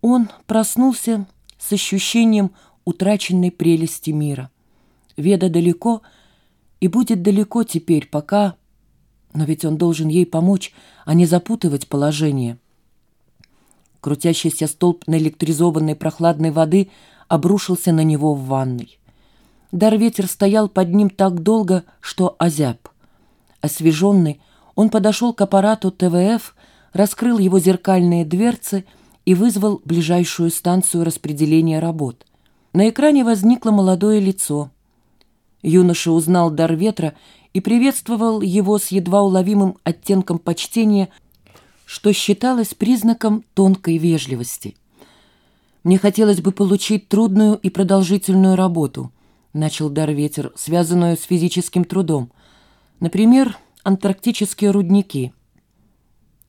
Он проснулся с ощущением утраченной прелести мира. Веда далеко и будет далеко теперь, пока... Но ведь он должен ей помочь, а не запутывать положение. Крутящийся столб наэлектризованной прохладной воды обрушился на него в ванной. Дар-ветер стоял под ним так долго, что озяб. Освеженный, он подошел к аппарату ТВФ, раскрыл его зеркальные дверцы и вызвал ближайшую станцию распределения работ. На экране возникло молодое лицо. Юноша узнал дар ветра и приветствовал его с едва уловимым оттенком почтения, что считалось признаком тонкой вежливости. «Мне хотелось бы получить трудную и продолжительную работу», — начал дар ветер, связанную с физическим трудом. «Например, антарктические рудники».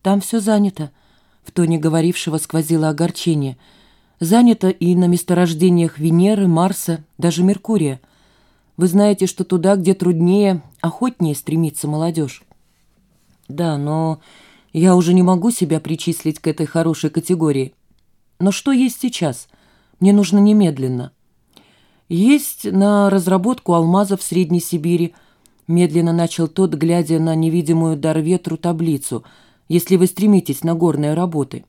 «Там все занято», — в тоне говорившего сквозило огорчение. «Занято и на месторождениях Венеры, Марса, даже Меркурия». Вы знаете, что туда, где труднее, охотнее стремится молодежь. Да, но я уже не могу себя причислить к этой хорошей категории. Но что есть сейчас? Мне нужно немедленно. Есть на разработку алмазов в Средней Сибири. Медленно начал тот, глядя на невидимую дар ветру таблицу, если вы стремитесь на горные работы.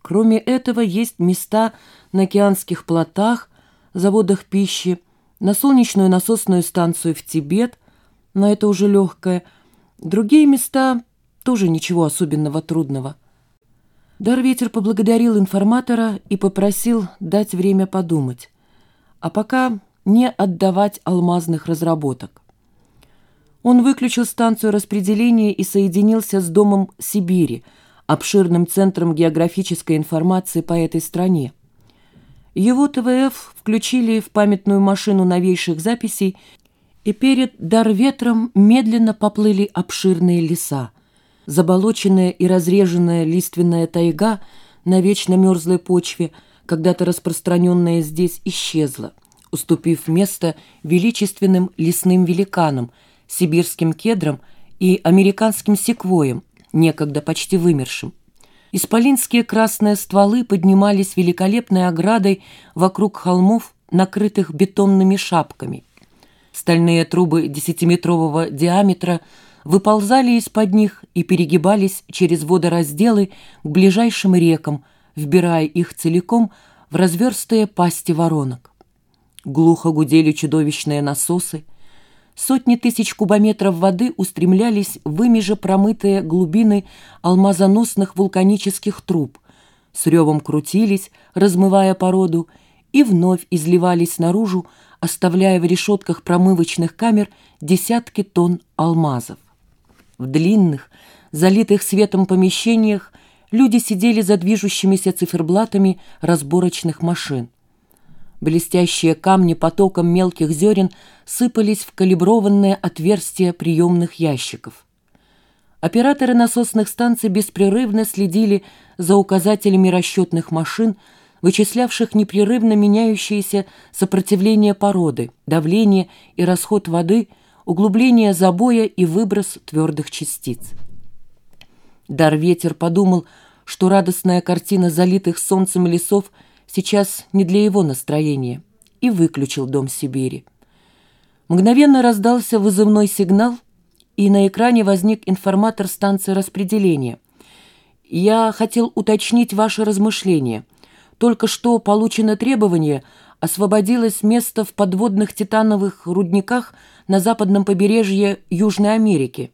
Кроме этого, есть места на океанских плотах, заводах пищи, на солнечную насосную станцию в Тибет, но это уже легкое. Другие места тоже ничего особенного трудного. Дарветер поблагодарил информатора и попросил дать время подумать, а пока не отдавать алмазных разработок. Он выключил станцию распределения и соединился с Домом Сибири, обширным центром географической информации по этой стране. Его ТВФ включили в памятную машину новейших записей, и перед Дарветром медленно поплыли обширные леса. Заболоченная и разреженная лиственная тайга на вечно мерзлой почве, когда-то распространенная здесь, исчезла, уступив место величественным лесным великанам, сибирским кедрам и американским секвоям, некогда почти вымершим. Исполинские красные стволы поднимались великолепной оградой вокруг холмов, накрытых бетонными шапками. Стальные трубы десятиметрового диаметра выползали из-под них и перегибались через водоразделы к ближайшим рекам, вбирая их целиком в разверстые пасти воронок. Глухо гудели чудовищные насосы, Сотни тысяч кубометров воды устремлялись в ими промытые глубины алмазоносных вулканических труб, с ревом крутились, размывая породу, и вновь изливались наружу, оставляя в решетках промывочных камер десятки тонн алмазов. В длинных, залитых светом помещениях люди сидели за движущимися циферблатами разборочных машин. Блестящие камни потоком мелких зерен сыпались в калиброванные отверстия приемных ящиков. Операторы насосных станций беспрерывно следили за указателями расчетных машин, вычислявших непрерывно меняющееся сопротивление породы, давление и расход воды, углубление забоя и выброс твердых частиц. Дар-ветер подумал, что радостная картина залитых солнцем лесов – сейчас не для его настроения, и выключил дом Сибири. Мгновенно раздался вызывной сигнал, и на экране возник информатор станции распределения. «Я хотел уточнить ваши размышления. Только что получено требование, освободилось место в подводных титановых рудниках на западном побережье Южной Америки».